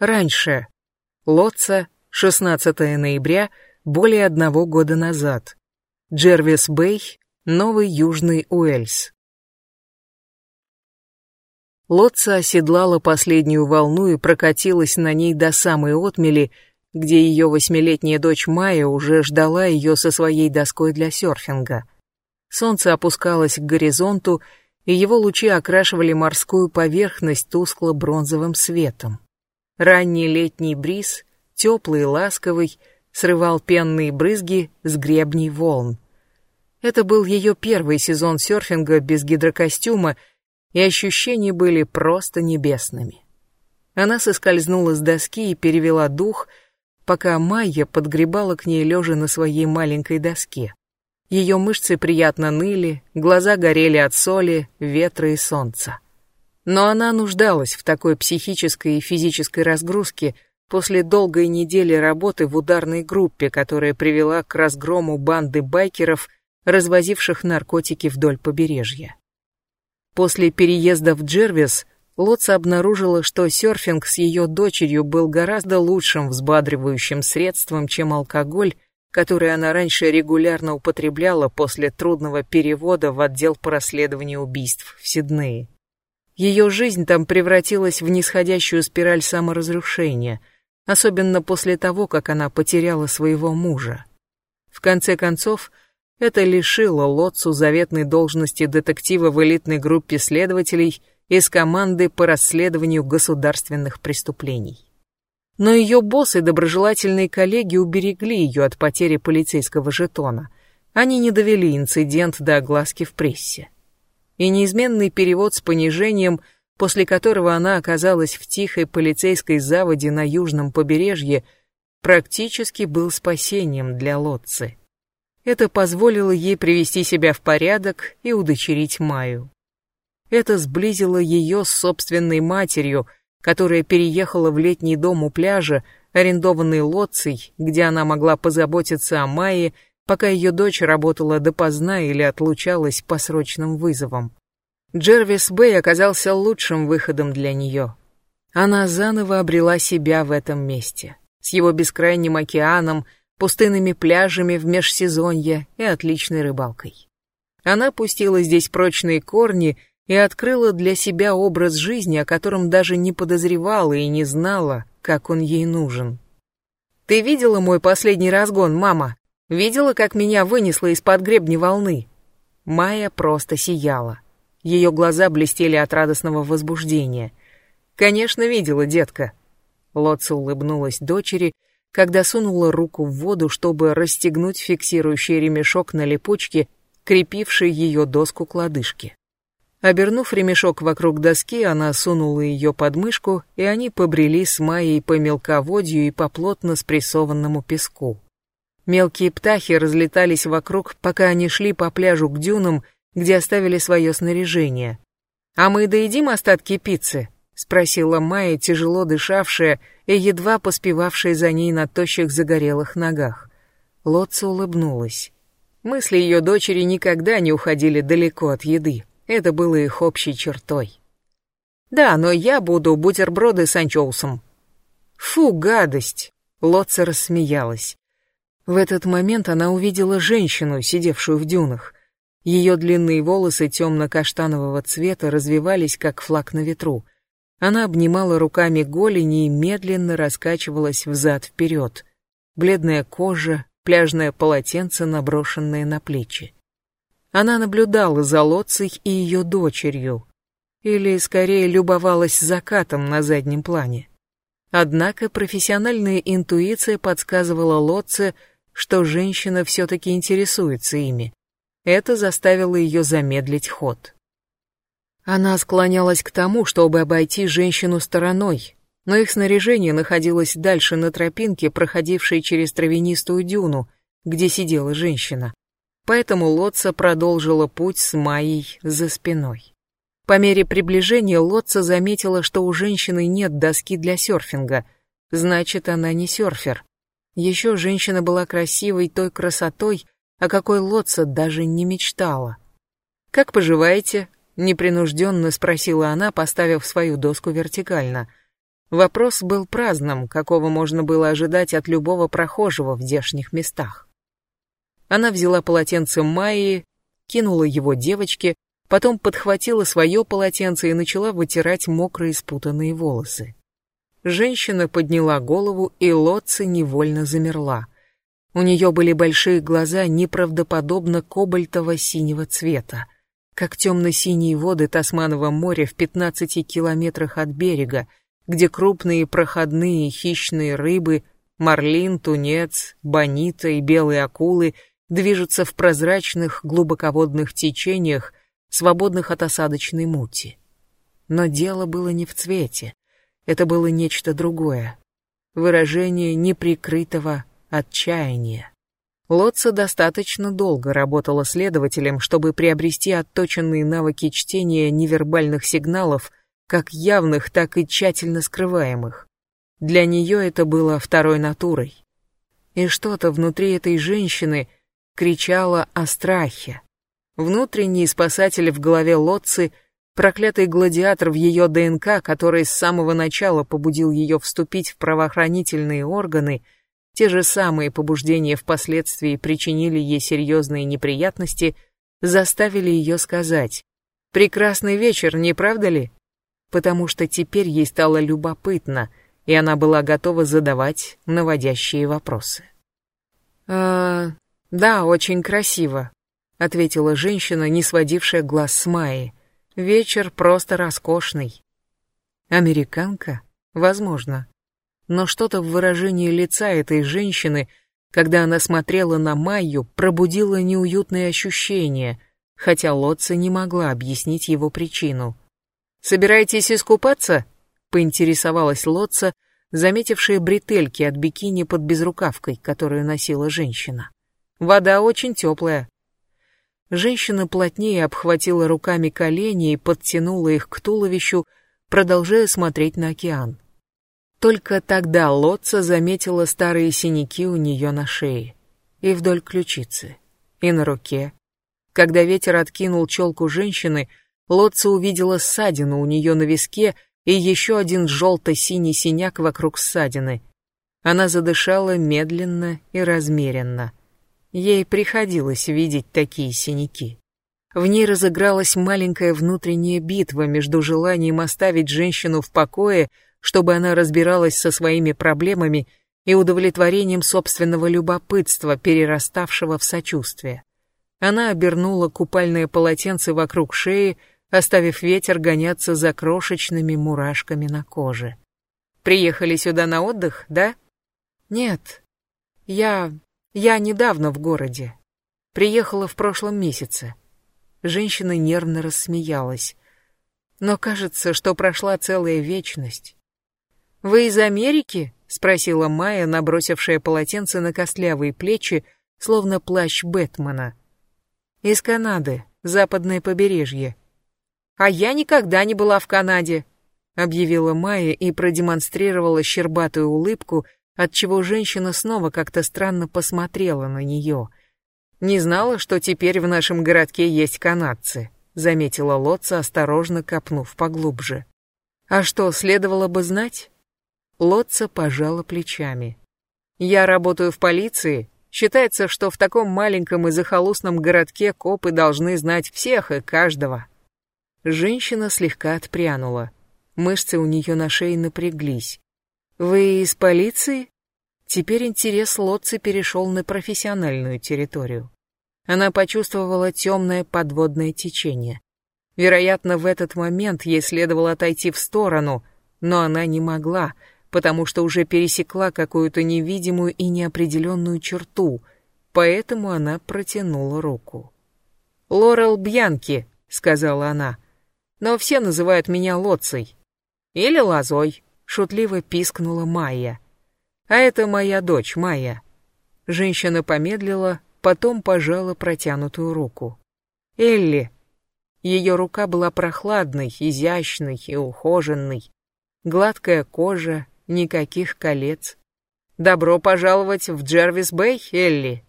Раньше. Лотца, 16 ноября, более одного года назад. Джервис Бэй, Новый Южный Уэльс. Лотца оседлала последнюю волну и прокатилась на ней до самой отмели, где ее восьмилетняя дочь Майя уже ждала ее со своей доской для серфинга. Солнце опускалось к горизонту, и его лучи окрашивали морскую поверхность тускло-бронзовым светом. Ранний летний бриз, теплый и ласковый, срывал пенные брызги с гребней волн. Это был ее первый сезон серфинга без гидрокостюма, и ощущения были просто небесными. Она соскользнула с доски и перевела дух, пока Майя подгребала к ней лежа на своей маленькой доске. Ее мышцы приятно ныли, глаза горели от соли, ветра и солнца. Но она нуждалась в такой психической и физической разгрузке после долгой недели работы в ударной группе, которая привела к разгрому банды байкеров, развозивших наркотики вдоль побережья. После переезда в Джервис Лотца обнаружила, что серфинг с ее дочерью был гораздо лучшим взбадривающим средством, чем алкоголь, который она раньше регулярно употребляла после трудного перевода в отдел по расследованию убийств в Сиднее. Ее жизнь там превратилась в нисходящую спираль саморазрушения, особенно после того, как она потеряла своего мужа. В конце концов, это лишило Лотцу заветной должности детектива в элитной группе следователей из команды по расследованию государственных преступлений. Но ее босс и доброжелательные коллеги уберегли ее от потери полицейского жетона. Они не довели инцидент до огласки в прессе. И неизменный перевод с понижением, после которого она оказалась в тихой полицейской заводе на южном побережье, практически был спасением для Лотцы. Это позволило ей привести себя в порядок и удочерить Маю. Это сблизило ее с собственной матерью, которая переехала в летний дом у пляжа, арендованный лодцей, где она могла позаботиться о Майе, пока ее дочь работала допоздна или отлучалась по срочным вызовам. Джервис Бэй оказался лучшим выходом для нее. Она заново обрела себя в этом месте, с его бескрайним океаном, пустынными пляжами в межсезонье и отличной рыбалкой. Она пустила здесь прочные корни и открыла для себя образ жизни, о котором даже не подозревала и не знала, как он ей нужен. «Ты видела мой последний разгон, мама? Видела, как меня вынесло из-под гребни волны?» Майя просто сияла. Ее глаза блестели от радостного возбуждения. «Конечно, видела, детка». Лотца улыбнулась дочери, когда сунула руку в воду, чтобы расстегнуть фиксирующий ремешок на липучке, крепивший ее доску к лодыжке. Обернув ремешок вокруг доски, она сунула ее под мышку, и они побрели с Майей по мелководью и по плотно спрессованному песку. Мелкие птахи разлетались вокруг, пока они шли по пляжу к дюнам, где оставили свое снаряжение. «А мы доедим остатки пиццы?» — спросила Майя, тяжело дышавшая и едва поспевавшая за ней на тощих загорелых ногах. Лотца улыбнулась. Мысли ее дочери никогда не уходили далеко от еды. Это было их общей чертой. «Да, но я буду бутерброды с анчоусом». «Фу, гадость!» Лотца рассмеялась. В этот момент она увидела женщину, сидевшую в дюнах. Ее длинные волосы темно-каштанового цвета развивались, как флаг на ветру. Она обнимала руками голени и медленно раскачивалась взад-вперед. Бледная кожа, пляжное полотенце, наброшенное на плечи. Она наблюдала за Лоцей и ее дочерью, или скорее любовалась закатом на заднем плане. Однако профессиональная интуиция подсказывала Лотце, что женщина все-таки интересуется ими. Это заставило ее замедлить ход. Она склонялась к тому, чтобы обойти женщину стороной, но их снаряжение находилось дальше на тропинке, проходившей через травянистую дюну, где сидела женщина. Поэтому Лотца продолжила путь с Майей за спиной. По мере приближения Лотца заметила, что у женщины нет доски для серфинга, значит, она не серфер. Еще женщина была красивой той красотой, о какой Лотца даже не мечтала. «Как поживаете?» — непринужденно спросила она, поставив свою доску вертикально. Вопрос был праздным, какого можно было ожидать от любого прохожего в здешних местах. Она взяла полотенце Майи, кинула его девочке, потом подхватила свое полотенце и начала вытирать мокрые спутанные волосы. Женщина подняла голову, и Лотца невольно замерла. У нее были большие глаза неправдоподобно кобальтово-синего цвета, как темно-синие воды Тасманова моря в 15 километрах от берега, где крупные проходные хищные рыбы, марлин, тунец, бонита и белые акулы движутся в прозрачных глубоководных течениях, свободных от осадочной мути. Но дело было не в цвете, это было нечто другое, выражение неприкрытого отчаяния. Лотца достаточно долго работала следователем, чтобы приобрести отточенные навыки чтения невербальных сигналов, как явных, так и тщательно скрываемых. Для нее это было второй натурой. И что-то внутри этой женщины кричало о страхе. Внутренний спасатель в голове Лотцы, проклятый гладиатор в ее ДНК, который с самого начала побудил ее вступить в правоохранительные органы — те же самые побуждения впоследствии причинили ей серьезные неприятности, заставили ее сказать «Прекрасный вечер, не правда ли?» Потому что теперь ей стало любопытно, и она была готова задавать наводящие вопросы. «А, да, очень красиво», — ответила женщина, не сводившая глаз с Майи. «Вечер просто роскошный». «Американка? Возможно но что-то в выражении лица этой женщины, когда она смотрела на Майю, пробудило неуютное ощущение, хотя Лотца не могла объяснить его причину. «Собираетесь искупаться?» — поинтересовалась Лотца, заметившая бретельки от бикини под безрукавкой, которую носила женщина. «Вода очень теплая». Женщина плотнее обхватила руками колени и подтянула их к туловищу, продолжая смотреть на океан. Только тогда Лотца заметила старые синяки у нее на шее, и вдоль ключицы, и на руке. Когда ветер откинул челку женщины, Лотца увидела ссадину у нее на виске и еще один желто-синий синяк вокруг ссадины. Она задышала медленно и размеренно. Ей приходилось видеть такие синяки. В ней разыгралась маленькая внутренняя битва между желанием оставить женщину в покое чтобы она разбиралась со своими проблемами и удовлетворением собственного любопытства, перераставшего в сочувствие. Она обернула купальное полотенце вокруг шеи, оставив ветер гоняться за крошечными мурашками на коже. «Приехали сюда на отдых, да?» «Нет. Я... я недавно в городе. Приехала в прошлом месяце». Женщина нервно рассмеялась. «Но кажется, что прошла целая вечность. «Вы из Америки?» — спросила Майя, набросившая полотенце на костлявые плечи, словно плащ Бэтмена. «Из Канады, западное побережье». «А я никогда не была в Канаде», — объявила Майя и продемонстрировала щербатую улыбку, отчего женщина снова как-то странно посмотрела на нее. «Не знала, что теперь в нашем городке есть канадцы», — заметила Лотца, осторожно копнув поглубже. «А что, следовало бы знать?» Лотца пожала плечами. «Я работаю в полиции. Считается, что в таком маленьком и захолустном городке копы должны знать всех и каждого». Женщина слегка отпрянула. Мышцы у нее на шее напряглись. «Вы из полиции?» Теперь интерес Лотцы перешел на профессиональную территорию. Она почувствовала темное подводное течение. Вероятно, в этот момент ей следовало отойти в сторону, но она не могла, потому что уже пересекла какую-то невидимую и неопределенную черту, поэтому она протянула руку. «Лорел Бьянки», — сказала она, — «но все называют меня Лоцей». «Или Лозой», — шутливо пискнула Майя. «А это моя дочь, Майя». Женщина помедлила, потом пожала протянутую руку. «Элли». Ее рука была прохладной, изящной и ухоженной. Гладкая кожа, никаких колец. «Добро пожаловать в Джервис-Бэй, Элли!»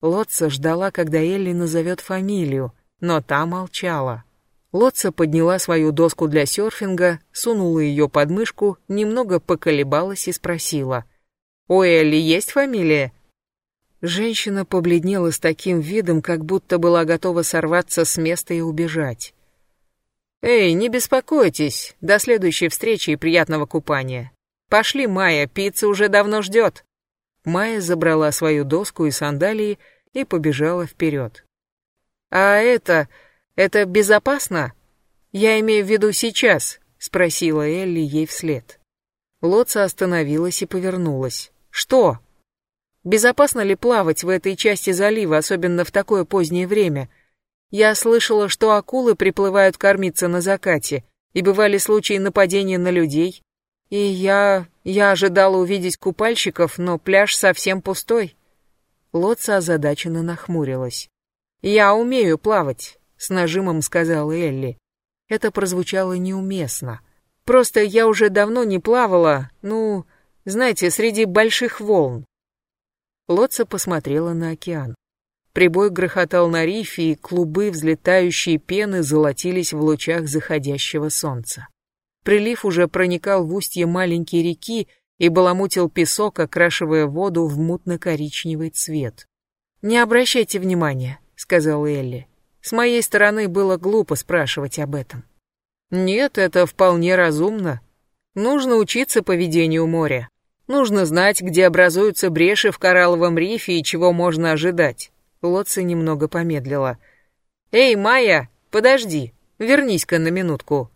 Лотца ждала, когда Элли назовет фамилию, но та молчала. Лотца подняла свою доску для серфинга, сунула ее под мышку, немного поколебалась и спросила. «У Элли есть фамилия?» Женщина побледнела с таким видом, как будто была готова сорваться с места и убежать. «Эй, не беспокойтесь, до следующей встречи и приятного купания. Пошли, Майя, пицца уже давно ждет». Майя забрала свою доску и сандалии и побежала вперед. «А это... это безопасно? Я имею в виду сейчас», — спросила Элли ей вслед. Лоца остановилась и повернулась. «Что?» «Безопасно ли плавать в этой части залива, особенно в такое позднее время?» Я слышала, что акулы приплывают кормиться на закате, и бывали случаи нападения на людей. И я... я ожидала увидеть купальщиков, но пляж совсем пустой. Лотца озадаченно нахмурилась. «Я умею плавать», — с нажимом сказала Элли. Это прозвучало неуместно. «Просто я уже давно не плавала, ну, знаете, среди больших волн». Лотца посмотрела на океан. Прибой грохотал на рифе, и клубы взлетающей пены золотились в лучах заходящего солнца. Прилив уже проникал в устье маленькой реки и баламутил песок, окрашивая воду в мутно-коричневый цвет. «Не обращайте внимания», — сказала Элли. «С моей стороны было глупо спрашивать об этом». «Нет, это вполне разумно. Нужно учиться поведению моря. Нужно знать, где образуются бреши в коралловом рифе и чего можно ожидать. Лотца немного помедлила. «Эй, Майя, подожди, вернись-ка на минутку».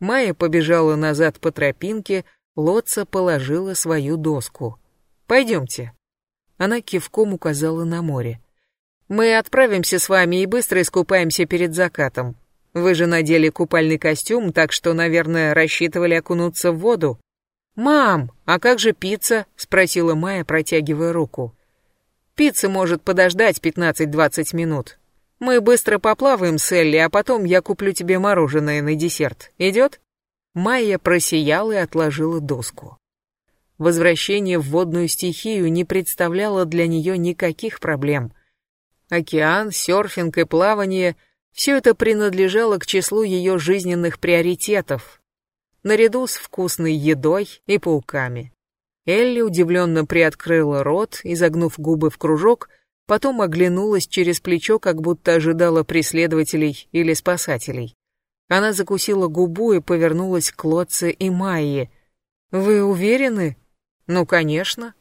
Майя побежала назад по тропинке, Лотца положила свою доску. «Пойдемте». Она кивком указала на море. «Мы отправимся с вами и быстро искупаемся перед закатом. Вы же надели купальный костюм, так что, наверное, рассчитывали окунуться в воду». «Мам, а как же пицца?» — спросила Майя, протягивая руку. Пицца может подождать 15-20 минут. Мы быстро поплаваем с Элли, а потом я куплю тебе мороженое на десерт. Идет?» Майя просияла и отложила доску. Возвращение в водную стихию не представляло для нее никаких проблем. Океан, серфинг и плавание — все это принадлежало к числу ее жизненных приоритетов, наряду с вкусной едой и пауками. Элли удивленно приоткрыла рот, изогнув губы в кружок, потом оглянулась через плечо, как будто ожидала преследователей или спасателей. Она закусила губу и повернулась к Лотце и Майе. «Вы уверены?» «Ну, конечно.